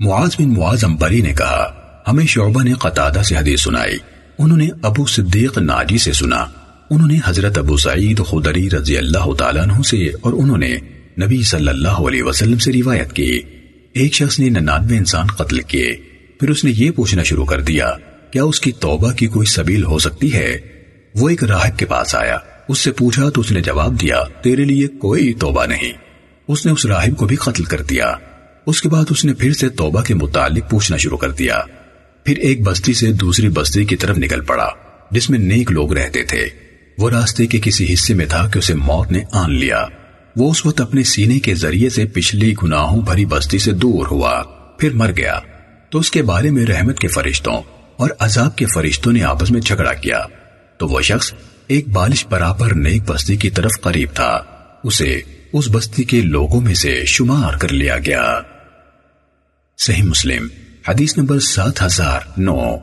معاذ بن معاذ امبری نے کہا، ہمیں شعبہ نے قطادہ سے حدیث سنائی۔ انہوں نے ابو صدیق ناجی سے سنا۔ انہوں نے حضرت ابو سعید خدری رضی اللہ تعالیٰ عنہ سے اور انہوں نے نبی صلی اللہ علیہ وسلم سے روایت کی۔ ایک شخص نے ننانوے انسان قتل کیے۔ پھر اس نے یہ پوچھنا شروع کر دیا، کیا اس کی توبہ کی کوئی سبیل ہو سکتی ہے؟ وہ ایک راہب کے پاس آیا۔ اس سے پوچھا تو اس نے جواب دیا، تیرے لیے کوئی توبہ نہیں۔ اس نے اس راہب کو بھی قتل کر دیا۔ उसके बाद उसने फिर से तौबा के मुतालिक पूछना शुरू कर दिया। फिर एक बस्ती से दूसरी बस्ती की तरफ़ निकल पड़ा, जिसमें नेक लोग रहते थे। वो रास्ते के किसी हिस्से में था कि उसे मौत ने आन लिया। वो उस वक्त अपने सीने के ज़रिए से पिछली गुनाहों भरी बस्ती से दूर हुआ, फिर मर गया। तो उसके बारे में रहमत के फरिश्तों और अजाब के फरिश्तों ने आपस में झगड़ा किया। तो वो शख्स एक बालिश बराबर नेक बस्ती की तरफ़ करीब था। उसे उस बस्ती के लोगों में से शुमार कर लिया गया। صحیح مسلم حدیث نمبر سات ہزار نو۔